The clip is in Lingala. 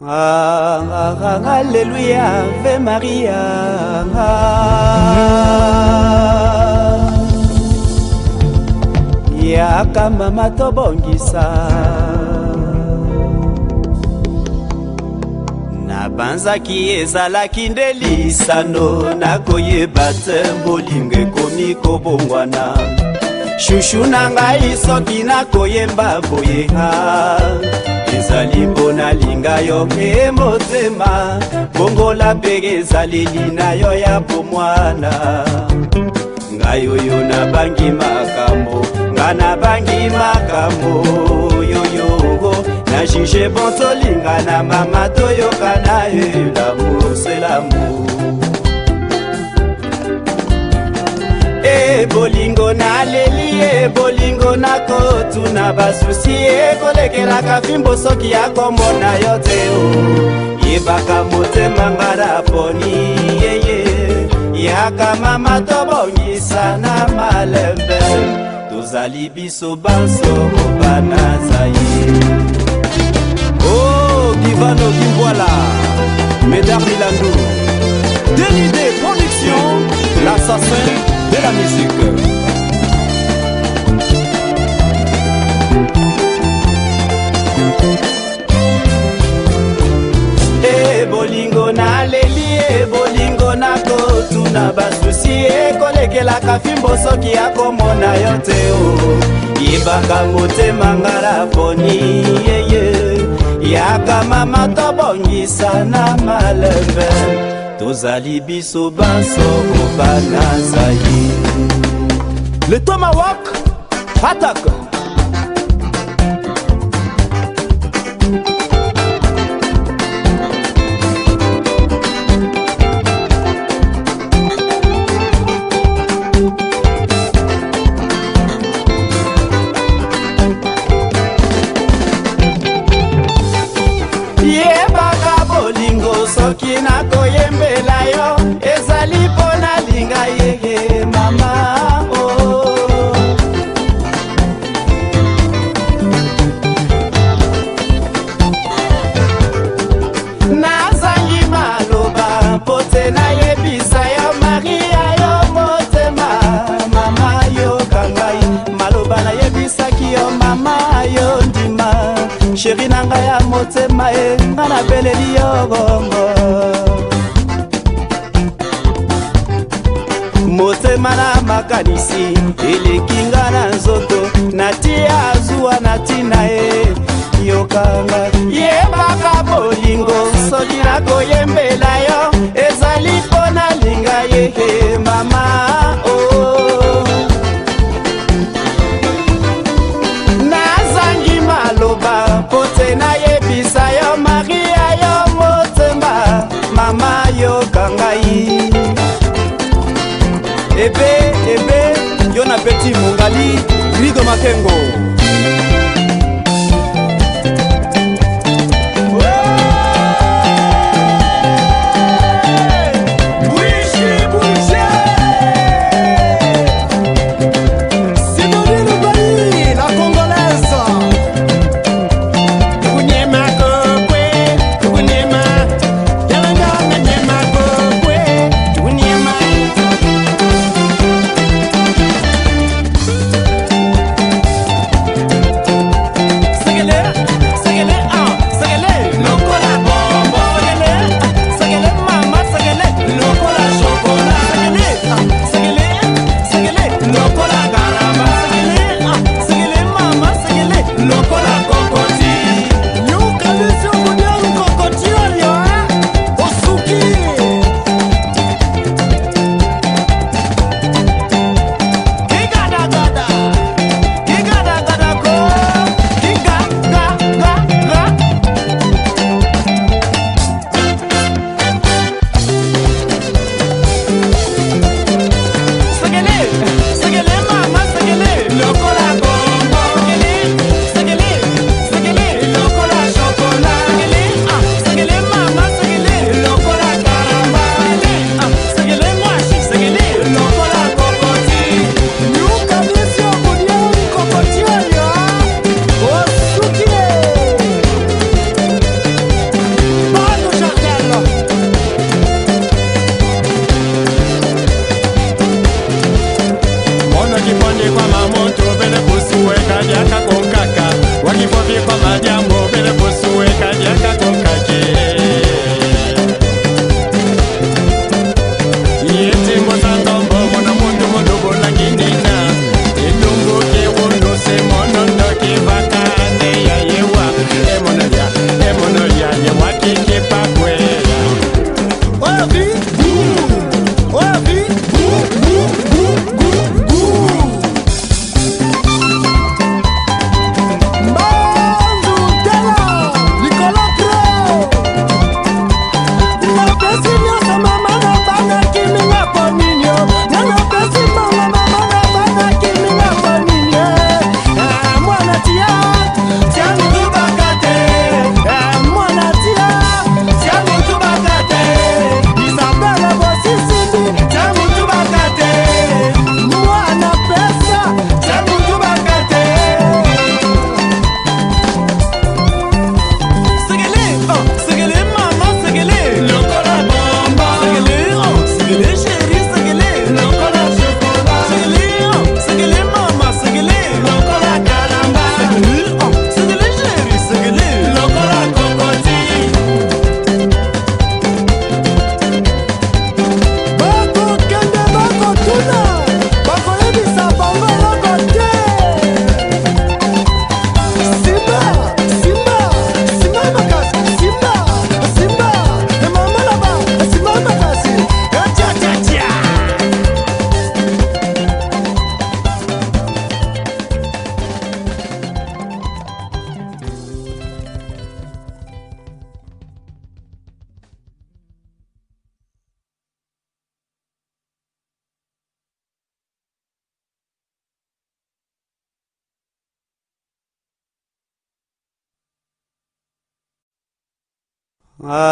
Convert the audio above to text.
Ah, ah, ah, Alléluia, Ave Maria. Yakamba matobongisa. nabanzaki ezalaki nde lisano nakoyeba te bolingo ekomi kobongwana shushu na ngai soki nakoyemba boye ha ezali mbo nalinga yo e motema bongola pege ezaleli na yo ya bomwana ngai oyo nabangi makambo nga nabangi makambo yoyongo na juge bon tolinga na mama toyoka na yo lamour se lamour ye bolingo naleli ye bolingo nakotuna basusi ekolekelaka fimbo soki yakomona yo te o yebaka motema nga na poni yeye yaka mama tobongisa na malembe tozali biso banso mobanaza ye o oh, kivano kimbwala medar milandu denide production l'assassin la musique. bolingo naleli e bolingo nakotuna e basusi ekolekelaka fimbo soki akomona yo te o yebaka motema ngala poni yeye yaka mama tobongisa na malembe tozali biso baso kobanasa ye letomawak atak yebaka bolingo soki nakoyembe sheri na ngai ya motema ye ngai napeleli yo bongo motema na makanisi eleki nga na nzoto natia zuwa na ntina ye yokanga yebaka bolingo soki nakoyembe トマ Uh,